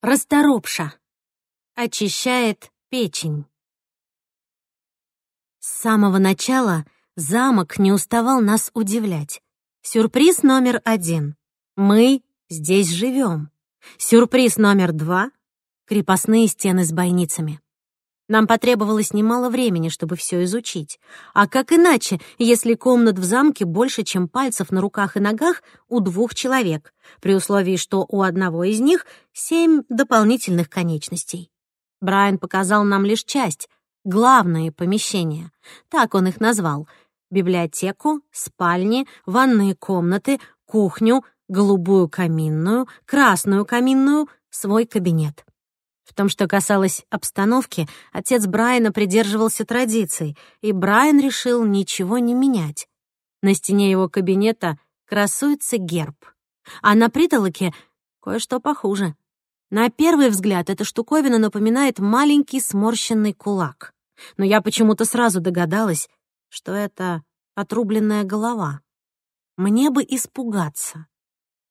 Расторопша Очищает печень. С самого начала замок не уставал нас удивлять. Сюрприз номер один. Мы здесь живем. Сюрприз номер два — крепостные стены с бойницами. Нам потребовалось немало времени, чтобы все изучить. А как иначе, если комнат в замке больше, чем пальцев на руках и ногах у двух человек, при условии, что у одного из них семь дополнительных конечностей? Брайан показал нам лишь часть, главные помещения. Так он их назвал. Библиотеку, спальни, ванные комнаты, кухню, голубую каминную, красную каминную, свой кабинет. В том, что касалось обстановки, отец Брайана придерживался традиций, и Брайан решил ничего не менять. На стене его кабинета красуется герб, а на притолоке кое-что похуже. На первый взгляд эта штуковина напоминает маленький сморщенный кулак. Но я почему-то сразу догадалась, что это отрубленная голова. Мне бы испугаться.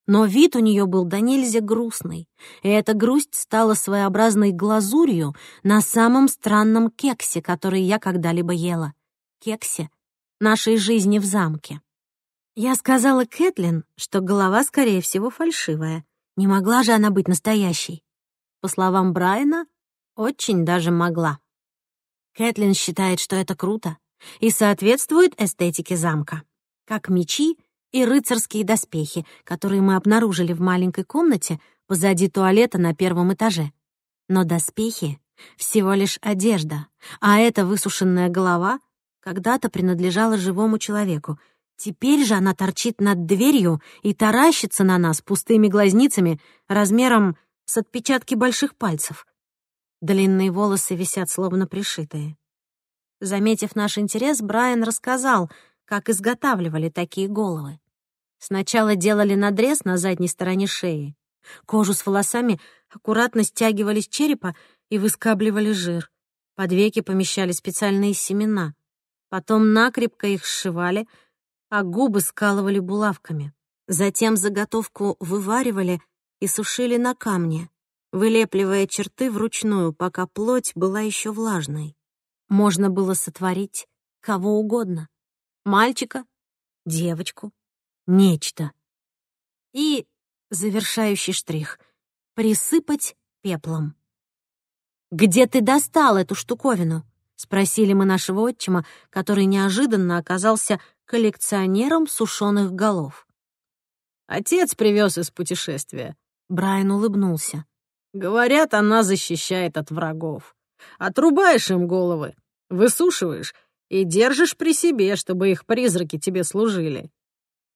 Но вид у нее был до нельзя грустный, и эта грусть стала своеобразной глазурью на самом странном кексе, который я когда-либо ела. Кексе нашей жизни в замке. Я сказала Кэтлин, что голова, скорее всего, фальшивая. Не могла же она быть настоящей. По словам Брайана, очень даже могла. Кэтлин считает, что это круто и соответствует эстетике замка. Как мечи — и рыцарские доспехи, которые мы обнаружили в маленькой комнате позади туалета на первом этаже. Но доспехи — всего лишь одежда, а эта высушенная голова когда-то принадлежала живому человеку. Теперь же она торчит над дверью и таращится на нас пустыми глазницами размером с отпечатки больших пальцев. Длинные волосы висят, словно пришитые. Заметив наш интерес, Брайан рассказал, как изготавливали такие головы. Сначала делали надрез на задней стороне шеи. Кожу с волосами аккуратно стягивали с черепа и выскабливали жир. Под веки помещали специальные семена. Потом накрепко их сшивали, а губы скалывали булавками. Затем заготовку вываривали и сушили на камне, вылепливая черты вручную, пока плоть была еще влажной. Можно было сотворить кого угодно. Мальчика, девочку, нечто. И завершающий штрих — присыпать пеплом. «Где ты достал эту штуковину?» — спросили мы нашего отчима, который неожиданно оказался коллекционером сушеных голов. «Отец привез из путешествия», — Брайан улыбнулся. «Говорят, она защищает от врагов. Отрубаешь им головы, высушиваешь и держишь при себе, чтобы их призраки тебе служили.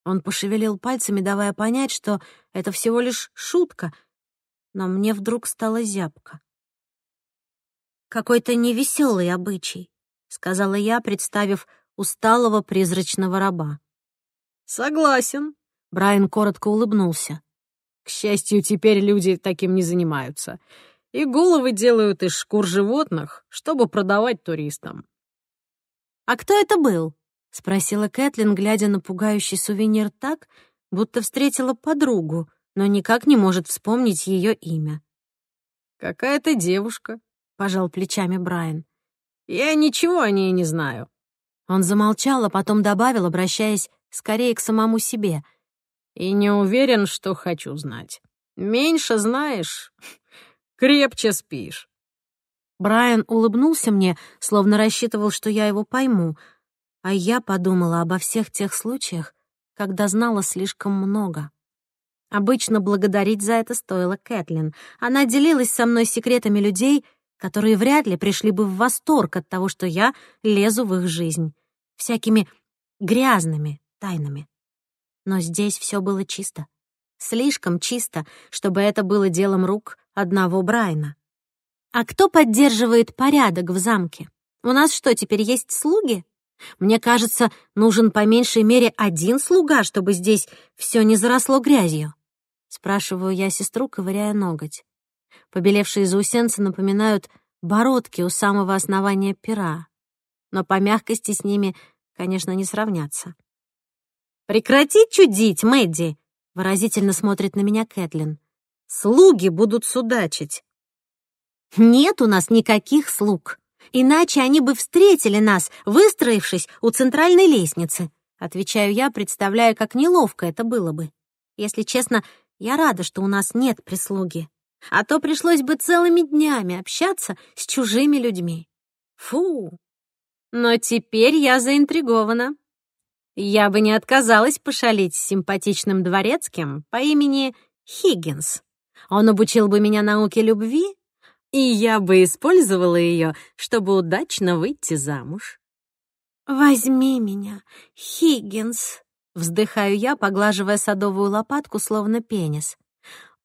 Он пошевелил пальцами, давая понять, что это всего лишь шутка, но мне вдруг стало зябко. «Какой-то невеселый обычай», — сказала я, представив усталого призрачного раба. «Согласен», — Брайан коротко улыбнулся. «К счастью, теперь люди таким не занимаются. И головы делают из шкур животных, чтобы продавать туристам». «А кто это был?» — спросила Кэтлин, глядя на пугающий сувенир так, будто встретила подругу, но никак не может вспомнить ее имя. «Какая-то девушка», — пожал плечами Брайан. «Я ничего о ней не знаю». Он замолчал, а потом добавил, обращаясь скорее к самому себе. «И не уверен, что хочу знать. Меньше знаешь, крепче спишь». Брайан улыбнулся мне, словно рассчитывал, что я его пойму — а я подумала обо всех тех случаях, когда знала слишком много. Обычно благодарить за это стоило Кэтлин. Она делилась со мной секретами людей, которые вряд ли пришли бы в восторг от того, что я лезу в их жизнь. Всякими грязными тайнами. Но здесь все было чисто. Слишком чисто, чтобы это было делом рук одного Брайна. А кто поддерживает порядок в замке? У нас что, теперь есть слуги? Мне кажется, нужен по меньшей мере один слуга, чтобы здесь все не заросло грязью. Спрашиваю я сестру, ковыряя ноготь. Побелевшие заусенцы напоминают бородки у самого основания пера. Но по мягкости с ними, конечно, не сравняться. «Прекрати чудить, Мэдди!» — выразительно смотрит на меня Кэтлин. «Слуги будут судачить». «Нет у нас никаких слуг», Иначе они бы встретили нас, выстроившись у центральной лестницы. Отвечаю я, представляя, как неловко это было бы. Если честно, я рада, что у нас нет прислуги. А то пришлось бы целыми днями общаться с чужими людьми. Фу! Но теперь я заинтригована. Я бы не отказалась пошалить с симпатичным дворецким по имени Хиггинс. Он обучил бы меня науке любви и я бы использовала ее, чтобы удачно выйти замуж. «Возьми меня, Хиггинс», — вздыхаю я, поглаживая садовую лопатку, словно пенис.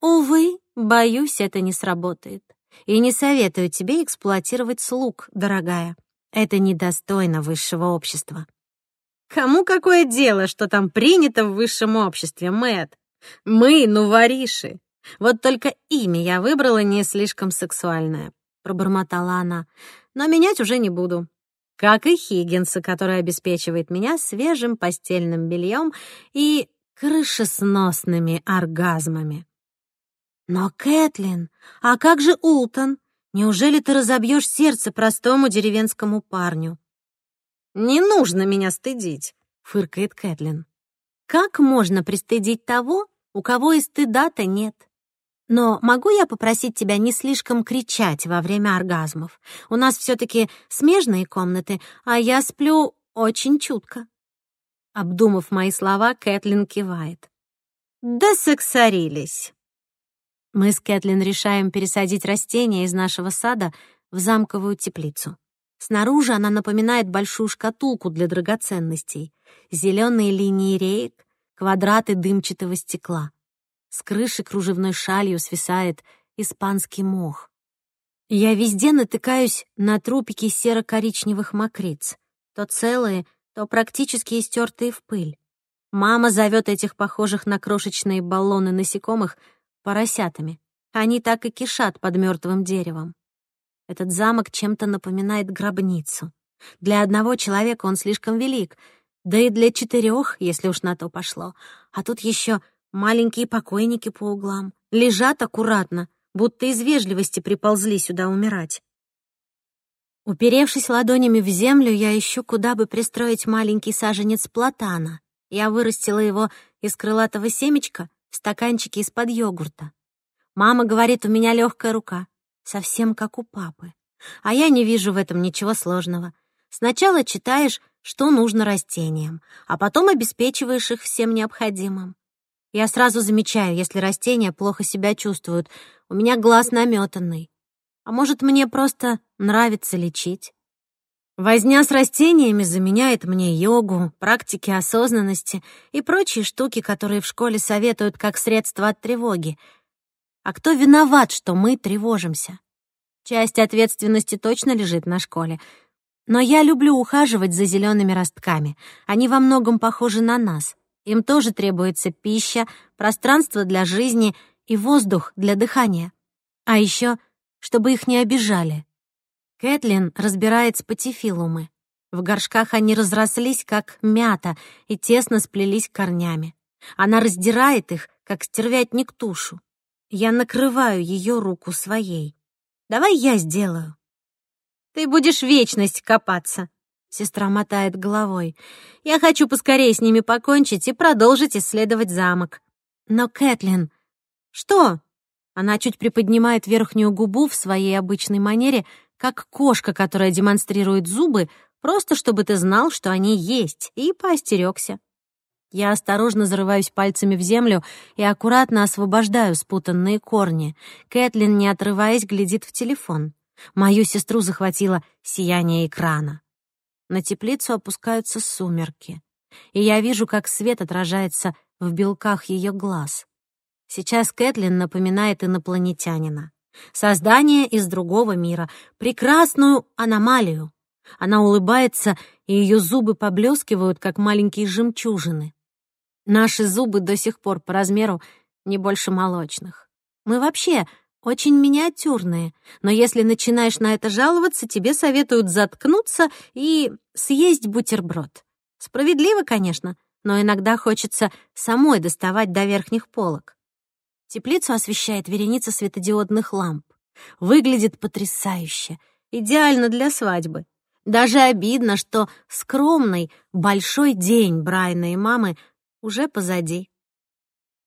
«Увы, боюсь, это не сработает. И не советую тебе эксплуатировать слуг, дорогая. Это недостойно высшего общества». «Кому какое дело, что там принято в высшем обществе, Мэтт? Мы — ну, вариши. Вот только имя я выбрала не слишком сексуальное», — пробормотала она. «Но менять уже не буду. Как и Хиггинса, который обеспечивает меня свежим постельным бельем и крышесносными оргазмами». «Но, Кэтлин, а как же Ултон? Неужели ты разобьешь сердце простому деревенскому парню?» «Не нужно меня стыдить», — фыркает Кэтлин. «Как можно пристыдить того, у кого и стыда-то нет?» Но могу я попросить тебя не слишком кричать во время оргазмов? У нас все-таки смежные комнаты, а я сплю очень чутко». Обдумав мои слова, Кэтлин кивает. «Да сексорились». Мы с Кэтлин решаем пересадить растения из нашего сада в замковую теплицу. Снаружи она напоминает большую шкатулку для драгоценностей, зеленые линии реек, квадраты дымчатого стекла — с крыши кружевной шалью свисает испанский мох. Я везде натыкаюсь на трупики серо-коричневых мокриц, то целые, то практически истертые в пыль. Мама зовет этих похожих на крошечные баллоны насекомых поросятами. Они так и кишат под мертвым деревом. Этот замок чем-то напоминает гробницу. Для одного человека он слишком велик, да и для четырех, если уж на то пошло. А тут еще Маленькие покойники по углам. Лежат аккуратно, будто из вежливости приползли сюда умирать. Уперевшись ладонями в землю, я ищу, куда бы пристроить маленький саженец платана. Я вырастила его из крылатого семечка в стаканчике из-под йогурта. Мама говорит, у меня легкая рука, совсем как у папы. А я не вижу в этом ничего сложного. Сначала читаешь, что нужно растениям, а потом обеспечиваешь их всем необходимым. Я сразу замечаю, если растения плохо себя чувствуют. У меня глаз наметанный. А может, мне просто нравится лечить? Возня с растениями заменяет мне йогу, практики осознанности и прочие штуки, которые в школе советуют как средство от тревоги. А кто виноват, что мы тревожимся? Часть ответственности точно лежит на школе. Но я люблю ухаживать за зелеными ростками. Они во многом похожи на нас. Им тоже требуется пища, пространство для жизни и воздух для дыхания. А еще, чтобы их не обижали. Кэтлин разбирает спатифилумы. В горшках они разрослись, как мята, и тесно сплелись корнями. Она раздирает их, как стервятник тушу. Я накрываю ее руку своей. «Давай я сделаю». «Ты будешь вечность копаться», Сестра мотает головой. «Я хочу поскорее с ними покончить и продолжить исследовать замок». «Но, Кэтлин...» «Что?» Она чуть приподнимает верхнюю губу в своей обычной манере, как кошка, которая демонстрирует зубы, просто чтобы ты знал, что они есть, и поостерёгся. Я осторожно зарываюсь пальцами в землю и аккуратно освобождаю спутанные корни. Кэтлин, не отрываясь, глядит в телефон. Мою сестру захватило сияние экрана. На теплицу опускаются сумерки, и я вижу, как свет отражается в белках ее глаз. Сейчас Кэтлин напоминает инопланетянина. Создание из другого мира, прекрасную аномалию. Она улыбается, и ее зубы поблескивают, как маленькие жемчужины. Наши зубы до сих пор по размеру не больше молочных. Мы вообще очень миниатюрные, но если начинаешь на это жаловаться, тебе советуют заткнуться и съесть бутерброд. Справедливо, конечно, но иногда хочется самой доставать до верхних полок. Теплицу освещает вереница светодиодных ламп. Выглядит потрясающе, идеально для свадьбы. Даже обидно, что скромный большой день Брайна и мамы уже позади.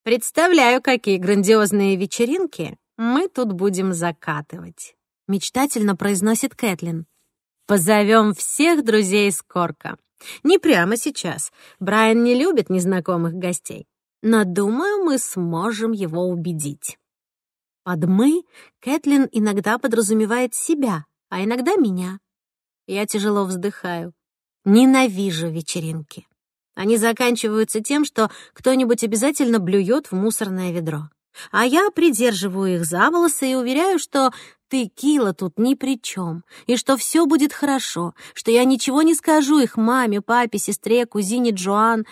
Представляю, какие грандиозные вечеринки мы тут будем закатывать», — мечтательно произносит Кэтлин. «Позовем всех друзей Скорка. Не прямо сейчас. Брайан не любит незнакомых гостей. Но, думаю, мы сможем его убедить». Под «мы» Кэтлин иногда подразумевает себя, а иногда меня. Я тяжело вздыхаю. Ненавижу вечеринки. Они заканчиваются тем, что кто-нибудь обязательно блюет в мусорное ведро. А я придерживаю их за волосы и уверяю, что ты, Кила, тут ни при чем, и что все будет хорошо, что я ничего не скажу их маме, папе, сестре, кузине Джоан.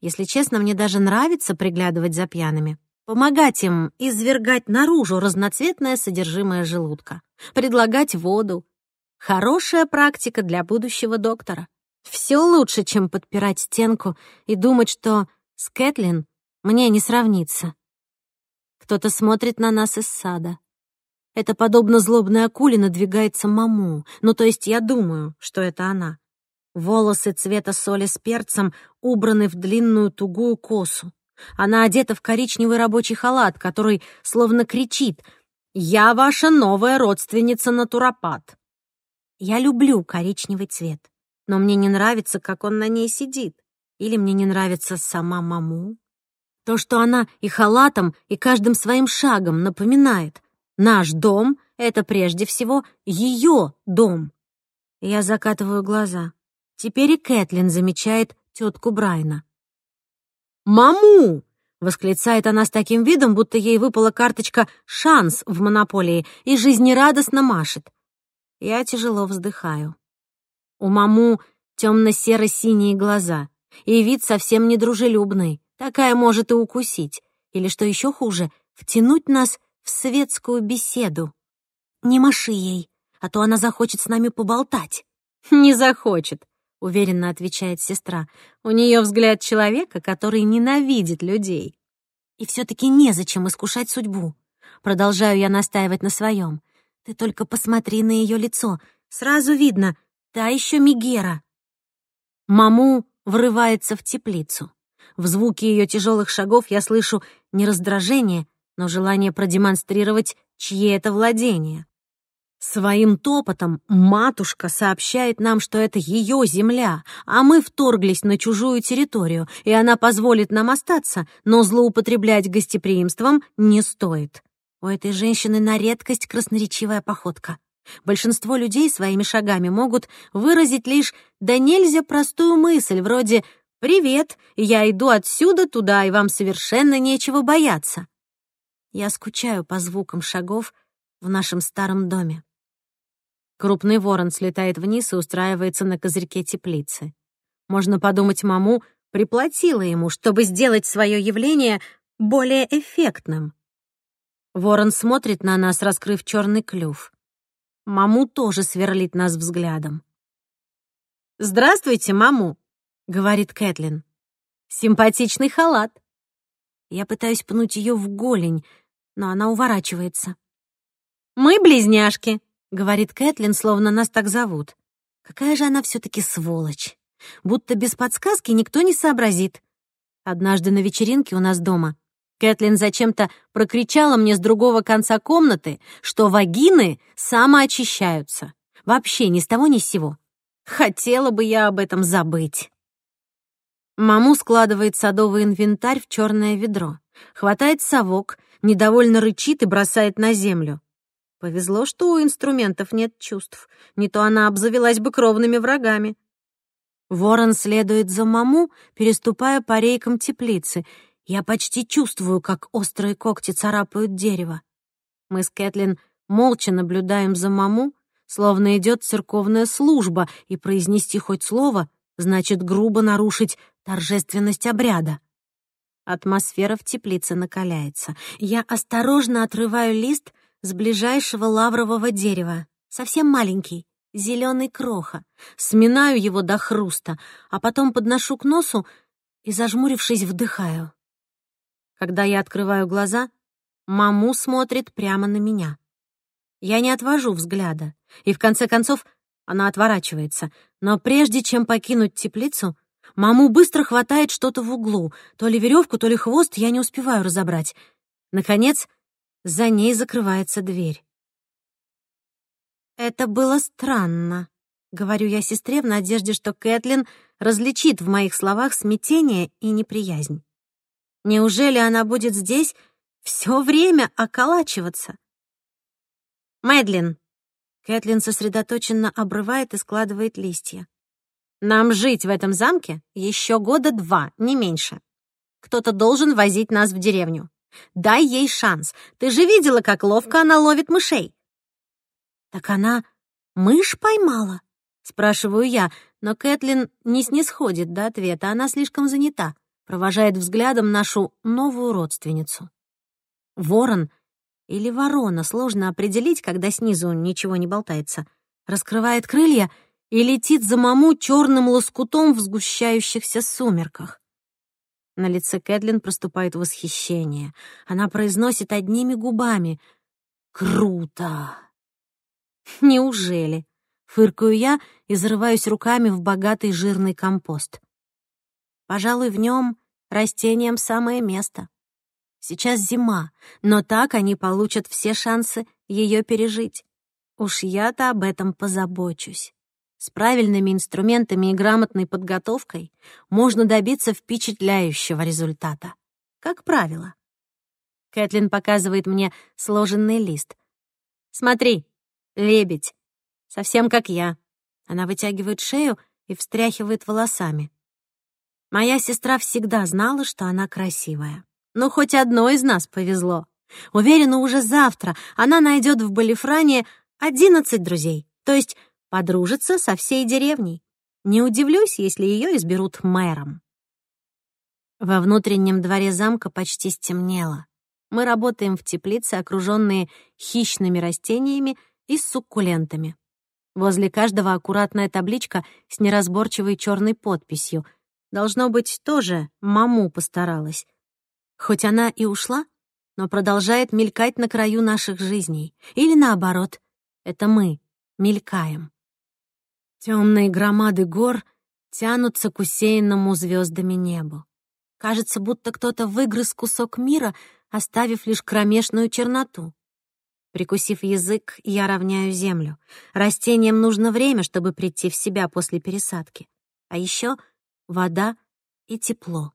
Если честно, мне даже нравится приглядывать за пьяными. Помогать им извергать наружу разноцветное содержимое желудка. Предлагать воду. Хорошая практика для будущего доктора. Все лучше, чем подпирать стенку и думать, что с Кэтлин мне не сравнится. Кто-то смотрит на нас из сада. Это подобно злобной акуле надвигается маму, ну то есть я думаю, что это она. Волосы цвета соли с перцем убраны в длинную тугую косу. Она одета в коричневый рабочий халат, который словно кричит «Я ваша новая родственница Натуропат». Я люблю коричневый цвет, но мне не нравится, как он на ней сидит. Или мне не нравится сама маму. То, что она и халатом, и каждым своим шагом напоминает. Наш дом — это прежде всего ее дом. Я закатываю глаза. Теперь и Кэтлин замечает тетку Брайна. «Маму!» — восклицает она с таким видом, будто ей выпала карточка «Шанс» в монополии и жизнерадостно машет. Я тяжело вздыхаю. У маму темно-серо-синие глаза, и вид совсем недружелюбный. Такая может и укусить, или, что еще хуже, втянуть нас в светскую беседу. Не маши ей, а то она захочет с нами поболтать. Не захочет, — уверенно отвечает сестра. «У нее взгляд человека, который ненавидит людей». «И все-таки незачем искушать судьбу». Продолжаю я настаивать на своем. «Ты только посмотри на ее лицо. Сразу видно, та еще Мигера». Маму врывается в теплицу. В звуке ее тяжелых шагов я слышу не раздражение, но желание продемонстрировать, чьи это владение. Своим топотом матушка сообщает нам, что это ее земля, а мы вторглись на чужую территорию, и она позволит нам остаться, но злоупотреблять гостеприимством не стоит. У этой женщины на редкость красноречивая походка. Большинство людей своими шагами могут выразить лишь да нельзя простую мысль, вроде «Привет, я иду отсюда туда, и вам совершенно нечего бояться». Я скучаю по звукам шагов в нашем старом доме. Крупный ворон слетает вниз и устраивается на козырьке теплицы. Можно подумать, маму приплатила ему, чтобы сделать свое явление более эффектным. Ворон смотрит на нас, раскрыв черный клюв. Маму тоже сверлит нас взглядом. «Здравствуйте, маму!» — говорит Кэтлин. «Симпатичный халат». Я пытаюсь пнуть ее в голень, но она уворачивается. «Мы близняшки», — говорит Кэтлин, словно нас так зовут. Какая же она все-таки сволочь. Будто без подсказки никто не сообразит. Однажды на вечеринке у нас дома Кэтлин зачем-то прокричала мне с другого конца комнаты, что вагины самоочищаются. Вообще ни с того ни с сего. Хотела бы я об этом забыть. Маму складывает садовый инвентарь в черное ведро. Хватает совок, недовольно рычит и бросает на землю. Повезло, что у инструментов нет чувств. Не то она обзавелась бы кровными врагами. Ворон следует за маму, переступая по рейкам теплицы. Я почти чувствую, как острые когти царапают дерево. Мы с Кэтлин молча наблюдаем за маму, словно идет церковная служба, и произнести хоть слово значит грубо нарушить торжественность обряда. Атмосфера в теплице накаляется. Я осторожно отрываю лист с ближайшего лаврового дерева, совсем маленький, зеленый кроха. Сминаю его до хруста, а потом подношу к носу и, зажмурившись, вдыхаю. Когда я открываю глаза, маму смотрит прямо на меня. Я не отвожу взгляда, и в конце концов она отворачивается, но прежде чем покинуть теплицу, маму быстро хватает что-то в углу, то ли веревку, то ли хвост, я не успеваю разобрать. Наконец, за ней закрывается дверь. «Это было странно», — говорю я сестре в надежде, что Кэтлин различит в моих словах смятение и неприязнь. «Неужели она будет здесь все время околачиваться?» «Мэдлин», Кэтлин сосредоточенно обрывает и складывает листья. «Нам жить в этом замке еще года два, не меньше. Кто-то должен возить нас в деревню. Дай ей шанс. Ты же видела, как ловко она ловит мышей». «Так она мышь поймала?» — спрашиваю я, но Кэтлин не снисходит до ответа, она слишком занята, провожает взглядом нашу новую родственницу. Ворон — или ворона, сложно определить, когда снизу ничего не болтается, раскрывает крылья и летит за маму черным лоскутом в сгущающихся сумерках. На лице Кэтлин проступает восхищение. Она произносит одними губами «Круто!» «Неужели?» — фыркаю я и зарываюсь руками в богатый жирный компост. «Пожалуй, в нем растениям самое место». Сейчас зима, но так они получат все шансы ее пережить. Уж я-то об этом позабочусь. С правильными инструментами и грамотной подготовкой можно добиться впечатляющего результата. Как правило. Кэтлин показывает мне сложенный лист. «Смотри, лебедь. Совсем как я». Она вытягивает шею и встряхивает волосами. Моя сестра всегда знала, что она красивая. Но хоть одной из нас повезло. Уверена, уже завтра она найдет в Балифране 11 друзей, то есть подружится со всей деревней. Не удивлюсь, если ее изберут мэром. Во внутреннем дворе замка почти стемнело. Мы работаем в теплице, окруженные хищными растениями и суккулентами. Возле каждого аккуратная табличка с неразборчивой черной подписью. Должно быть, тоже маму постаралась. Хоть она и ушла, но продолжает мелькать на краю наших жизней. Или наоборот, это мы мелькаем. Темные громады гор тянутся к усеянному звездами небу. Кажется, будто кто-то выгрыз кусок мира, оставив лишь кромешную черноту. Прикусив язык, я равняю землю. Растениям нужно время, чтобы прийти в себя после пересадки. А еще вода и тепло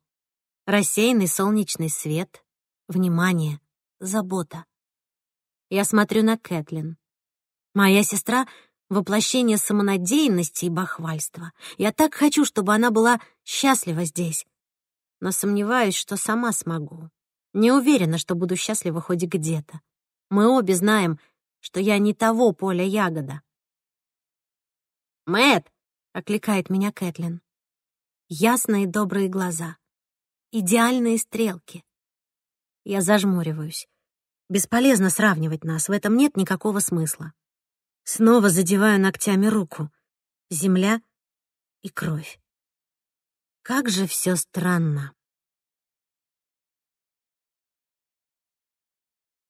рассеянный солнечный свет, внимание, забота. Я смотрю на Кэтлин. Моя сестра — воплощение самонадеянности и бахвальства. Я так хочу, чтобы она была счастлива здесь. Но сомневаюсь, что сама смогу. Не уверена, что буду счастлива хоть где-то. Мы обе знаем, что я не того поля ягода. Мэт! окликает меня Кэтлин. Ясные добрые глаза идеальные стрелки. Я зажмуриваюсь. Бесполезно сравнивать нас, в этом нет никакого смысла. Снова задеваю ногтями руку. Земля и кровь. Как же все странно.